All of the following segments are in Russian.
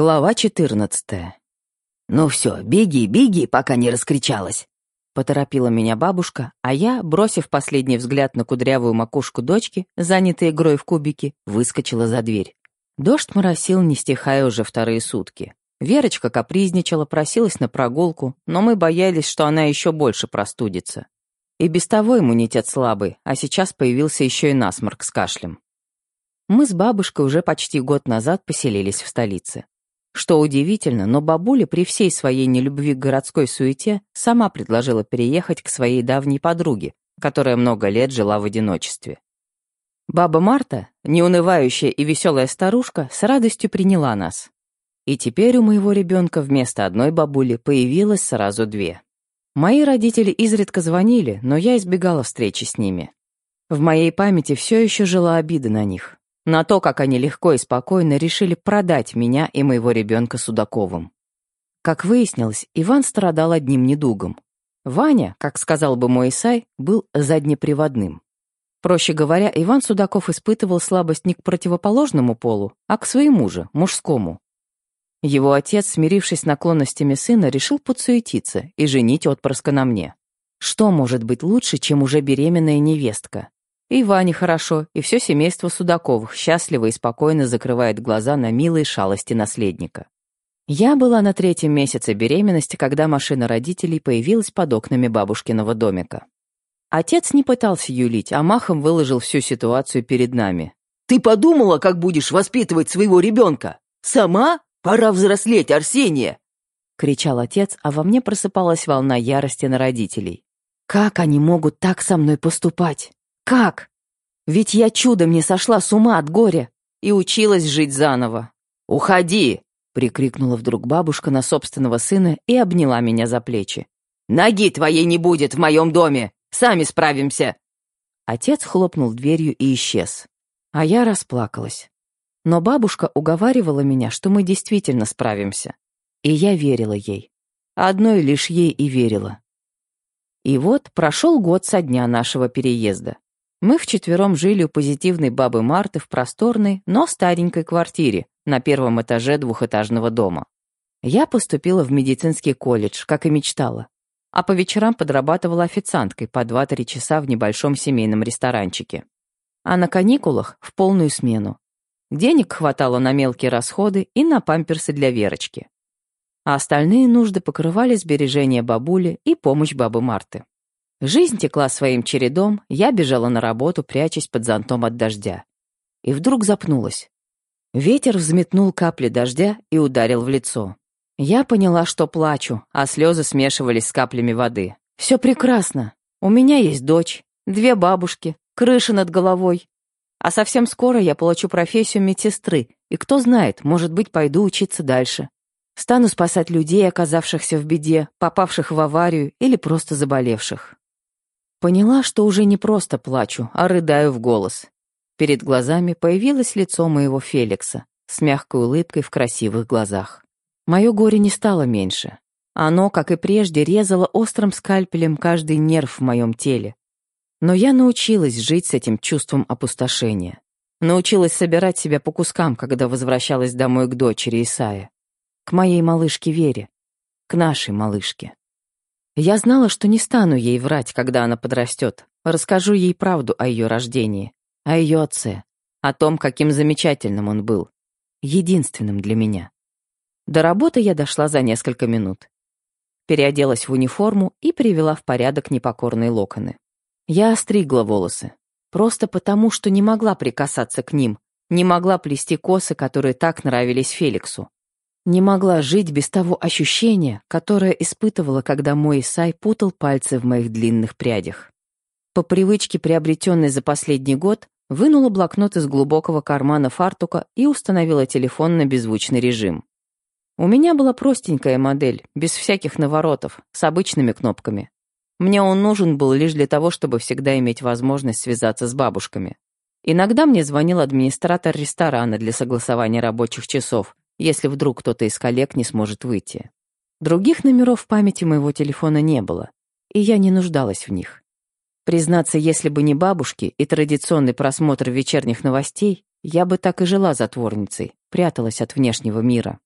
Глава 14. «Ну все, беги, беги, пока не раскричалась!» Поторопила меня бабушка, а я, бросив последний взгляд на кудрявую макушку дочки, занятой игрой в кубики, выскочила за дверь. Дождь моросил, не стихая уже вторые сутки. Верочка капризничала, просилась на прогулку, но мы боялись, что она еще больше простудится. И без того иммунитет слабый, а сейчас появился еще и насморк с кашлем. Мы с бабушкой уже почти год назад поселились в столице. Что удивительно, но бабуля при всей своей нелюбви к городской суете сама предложила переехать к своей давней подруге, которая много лет жила в одиночестве. Баба Марта, неунывающая и веселая старушка, с радостью приняла нас. И теперь у моего ребенка вместо одной бабули появилось сразу две. Мои родители изредка звонили, но я избегала встречи с ними. В моей памяти все еще жила обида на них на то, как они легко и спокойно решили продать меня и моего ребенка Судаковым. Как выяснилось, Иван страдал одним недугом. Ваня, как сказал бы мой Исай, был заднеприводным. Проще говоря, Иван Судаков испытывал слабость не к противоположному полу, а к своему же, мужскому. Его отец, смирившись с наклонностями сына, решил подсуетиться и женить отпрыска на мне. Что может быть лучше, чем уже беременная невестка? И Ване хорошо, и все семейство Судаковых счастливо и спокойно закрывает глаза на милые шалости наследника. Я была на третьем месяце беременности, когда машина родителей появилась под окнами бабушкиного домика. Отец не пытался юлить, а махом выложил всю ситуацию перед нами. «Ты подумала, как будешь воспитывать своего ребенка? Сама? Пора взрослеть, Арсения!» — кричал отец, а во мне просыпалась волна ярости на родителей. «Как они могут так со мной поступать? Как? Ведь я чудом не сошла с ума от горя и училась жить заново. «Уходи!» — прикрикнула вдруг бабушка на собственного сына и обняла меня за плечи. «Ноги твоей не будет в моем доме! Сами справимся!» Отец хлопнул дверью и исчез. А я расплакалась. Но бабушка уговаривала меня, что мы действительно справимся. И я верила ей. Одной лишь ей и верила. И вот прошел год со дня нашего переезда. Мы вчетвером жили у позитивной бабы Марты в просторной, но старенькой квартире на первом этаже двухэтажного дома. Я поступила в медицинский колледж, как и мечтала, а по вечерам подрабатывала официанткой по 2-3 часа в небольшом семейном ресторанчике. А на каникулах в полную смену. Денег хватало на мелкие расходы и на памперсы для Верочки. А остальные нужды покрывали сбережения бабули и помощь бабы Марты. Жизнь текла своим чередом, я бежала на работу, прячась под зонтом от дождя. И вдруг запнулась. Ветер взметнул капли дождя и ударил в лицо. Я поняла, что плачу, а слезы смешивались с каплями воды. Все прекрасно. У меня есть дочь, две бабушки, крыша над головой. А совсем скоро я получу профессию медсестры, и кто знает, может быть, пойду учиться дальше. Стану спасать людей, оказавшихся в беде, попавших в аварию или просто заболевших. Поняла, что уже не просто плачу, а рыдаю в голос. Перед глазами появилось лицо моего Феликса с мягкой улыбкой в красивых глазах. Мое горе не стало меньше. Оно, как и прежде, резало острым скальпелем каждый нерв в моем теле. Но я научилась жить с этим чувством опустошения. Научилась собирать себя по кускам, когда возвращалась домой к дочери Исая. К моей малышке Вере. К нашей малышке. Я знала, что не стану ей врать, когда она подрастет. Расскажу ей правду о ее рождении, о ее отце, о том, каким замечательным он был. Единственным для меня. До работы я дошла за несколько минут. Переоделась в униформу и привела в порядок непокорные локоны. Я остригла волосы. Просто потому, что не могла прикасаться к ним, не могла плести косы, которые так нравились Феликсу. Не могла жить без того ощущения, которое испытывала, когда мой Исай путал пальцы в моих длинных прядях. По привычке, приобретенной за последний год, вынула блокнот из глубокого кармана фартука и установила телефон на беззвучный режим. У меня была простенькая модель, без всяких наворотов, с обычными кнопками. Мне он нужен был лишь для того, чтобы всегда иметь возможность связаться с бабушками. Иногда мне звонил администратор ресторана для согласования рабочих часов, если вдруг кто-то из коллег не сможет выйти. Других номеров в памяти моего телефона не было, и я не нуждалась в них. Признаться, если бы не бабушки и традиционный просмотр вечерних новостей, я бы так и жила затворницей, пряталась от внешнего мира.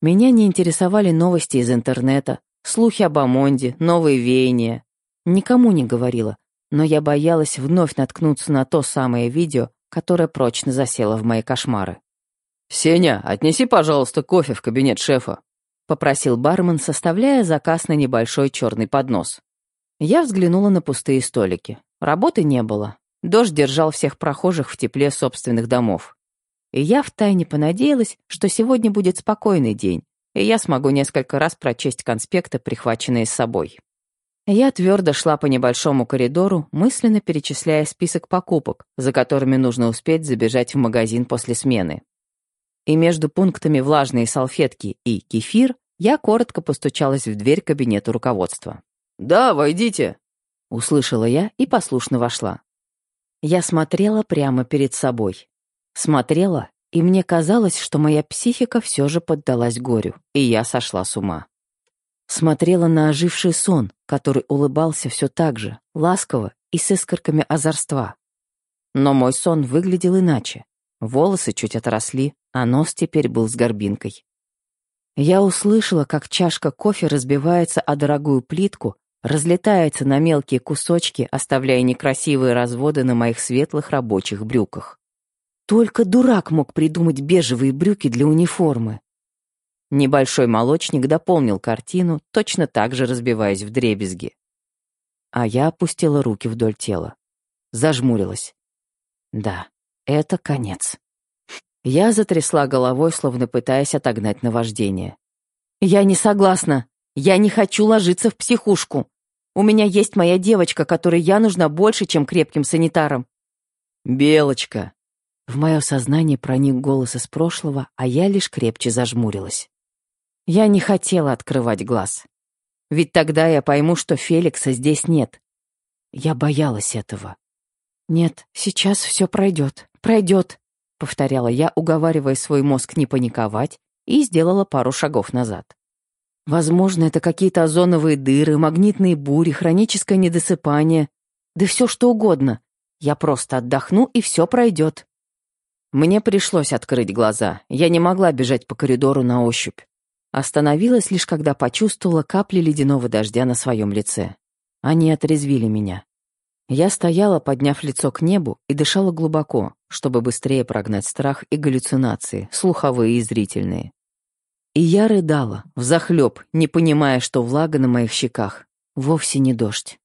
Меня не интересовали новости из интернета, слухи об Амонде, новые веяния. Никому не говорила, но я боялась вновь наткнуться на то самое видео, которое прочно засело в мои кошмары. «Сеня, отнеси, пожалуйста, кофе в кабинет шефа», — попросил бармен, составляя заказ на небольшой черный поднос. Я взглянула на пустые столики. Работы не было. Дождь держал всех прохожих в тепле собственных домов. И я втайне понадеялась, что сегодня будет спокойный день, и я смогу несколько раз прочесть конспекты, прихваченные с собой. Я твердо шла по небольшому коридору, мысленно перечисляя список покупок, за которыми нужно успеть забежать в магазин после смены. И между пунктами влажные салфетки и кефир я коротко постучалась в дверь кабинета руководства. «Да, войдите», — услышала я и послушно вошла. Я смотрела прямо перед собой. Смотрела, и мне казалось, что моя психика все же поддалась горю, и я сошла с ума. Смотрела на оживший сон, который улыбался все так же, ласково и с искорками озорства. Но мой сон выглядел иначе. Волосы чуть отросли, а нос теперь был с горбинкой. Я услышала, как чашка кофе разбивается о дорогую плитку, разлетается на мелкие кусочки, оставляя некрасивые разводы на моих светлых рабочих брюках. Только дурак мог придумать бежевые брюки для униформы. Небольшой молочник дополнил картину, точно так же разбиваясь в дребезги. А я опустила руки вдоль тела. Зажмурилась. Да, это конец. Я затрясла головой, словно пытаясь отогнать наваждение. «Я не согласна. Я не хочу ложиться в психушку. У меня есть моя девочка, которой я нужна больше, чем крепким санитарам». «Белочка!» В мое сознание проник голос из прошлого, а я лишь крепче зажмурилась. Я не хотела открывать глаз. Ведь тогда я пойму, что Феликса здесь нет. Я боялась этого. «Нет, сейчас все пройдет, пройдет», — повторяла я, уговаривая свой мозг не паниковать, и сделала пару шагов назад. Возможно, это какие-то озоновые дыры, магнитные бури, хроническое недосыпание. Да все что угодно. Я просто отдохну, и все пройдет. Мне пришлось открыть глаза. Я не могла бежать по коридору на ощупь. Остановилась лишь, когда почувствовала капли ледяного дождя на своем лице. Они отрезвили меня. Я стояла, подняв лицо к небу, и дышала глубоко, чтобы быстрее прогнать страх и галлюцинации, слуховые и зрительные. И я рыдала, взахлеб, не понимая, что влага на моих щеках вовсе не дождь.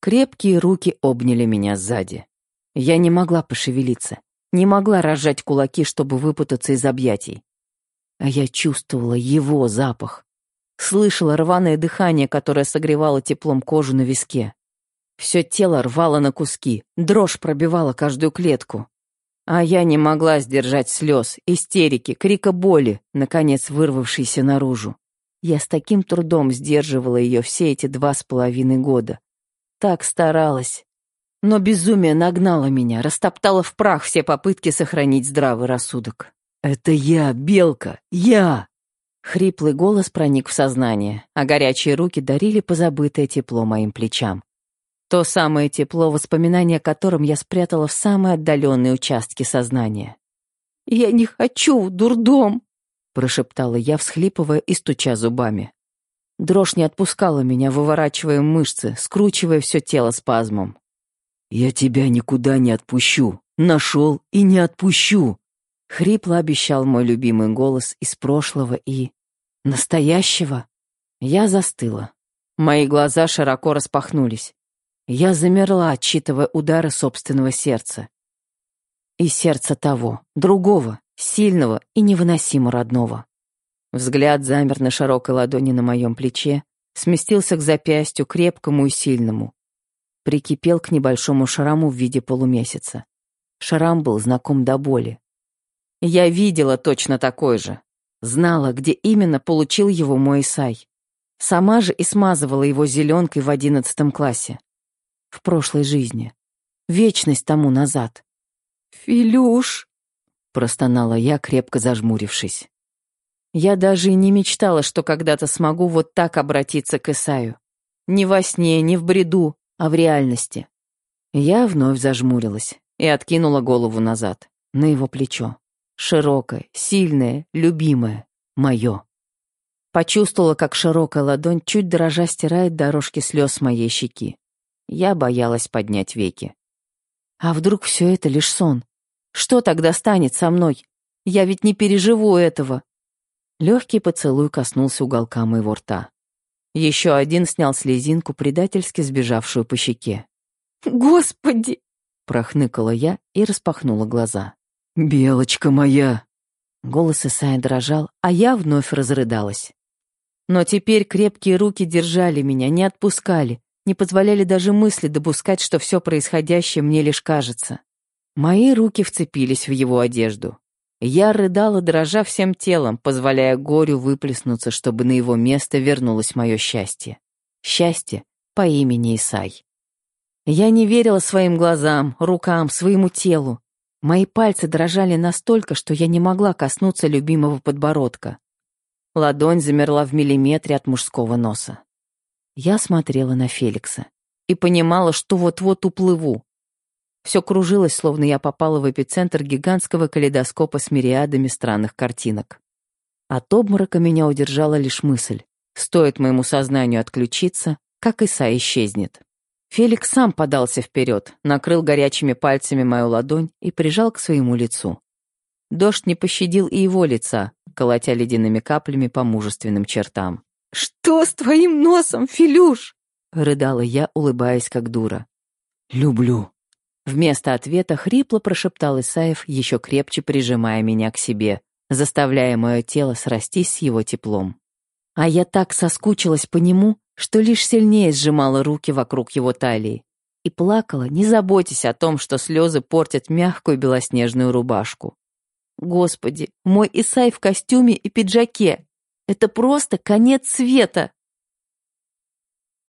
Крепкие руки обняли меня сзади. Я не могла пошевелиться, не могла разжать кулаки, чтобы выпутаться из объятий. А я чувствовала его запах. Слышала рваное дыхание, которое согревало теплом кожу на виске. Все тело рвало на куски, дрожь пробивала каждую клетку. А я не могла сдержать слез, истерики, крика боли, наконец вырвавшейся наружу. Я с таким трудом сдерживала ее все эти два с половиной года. Так старалась. Но безумие нагнало меня, растоптало в прах все попытки сохранить здравый рассудок. «Это я, Белка, я!» Хриплый голос проник в сознание, а горячие руки дарили позабытое тепло моим плечам. То самое тепло, воспоминания о котором я спрятала в самые отдаленные участки сознания. «Я не хочу, дурдом!» — прошептала я, всхлипывая и стуча зубами. Дрожь не отпускала меня, выворачивая мышцы, скручивая все тело спазмом. «Я тебя никуда не отпущу. Нашел и не отпущу!» Хрипло обещал мой любимый голос из прошлого и... настоящего. Я застыла. Мои глаза широко распахнулись. Я замерла, отчитывая удары собственного сердца. И сердца того, другого, сильного и невыносимо родного. Взгляд замер на широкой ладони на моем плече, сместился к запястью, крепкому и сильному. Прикипел к небольшому шраму в виде полумесяца. Шрам был знаком до боли. Я видела точно такой же. Знала, где именно получил его мой Исай. Сама же и смазывала его зеленкой в одиннадцатом классе в прошлой жизни, вечность тому назад. «Филюш!» — простонала я, крепко зажмурившись. Я даже и не мечтала, что когда-то смогу вот так обратиться к Исаю. Не во сне, не в бреду, а в реальности. Я вновь зажмурилась и откинула голову назад, на его плечо. Широкое, сильное, любимое, мое. Почувствовала, как широкая ладонь чуть дрожа стирает дорожки слез моей щеки. Я боялась поднять веки. А вдруг все это лишь сон? Что тогда станет со мной? Я ведь не переживу этого. Легкий поцелуй коснулся уголка моего рта. Еще один снял слезинку, предательски сбежавшую по щеке. «Господи!» — прохныкала я и распахнула глаза. «Белочка моя!» Голос Исая дрожал, а я вновь разрыдалась. Но теперь крепкие руки держали меня, не отпускали, не позволяли даже мысли допускать, что все происходящее мне лишь кажется. Мои руки вцепились в его одежду. Я рыдала, дрожа всем телом, позволяя горю выплеснуться, чтобы на его место вернулось мое счастье. Счастье по имени Исай. Я не верила своим глазам, рукам, своему телу. Мои пальцы дрожали настолько, что я не могла коснуться любимого подбородка. Ладонь замерла в миллиметре от мужского носа. Я смотрела на Феликса и понимала, что вот-вот уплыву. Все кружилось, словно я попала в эпицентр гигантского калейдоскопа с мириадами странных картинок. От обморока меня удержала лишь мысль. Стоит моему сознанию отключиться, как Иса исчезнет. Феликс сам подался вперед, накрыл горячими пальцами мою ладонь и прижал к своему лицу. Дождь не пощадил и его лица, колотя ледяными каплями по мужественным чертам. «Что с твоим носом, Филюш?» — рыдала я, улыбаясь как дура. «Люблю». Вместо ответа хрипло прошептал Исаев, еще крепче прижимая меня к себе, заставляя мое тело срастись с его теплом. А я так соскучилась по нему, что лишь сильнее сжимала руки вокруг его талии и плакала, не заботясь о том, что слезы портят мягкую белоснежную рубашку. Господи, мой Исай в костюме и пиджаке. Это просто конец света.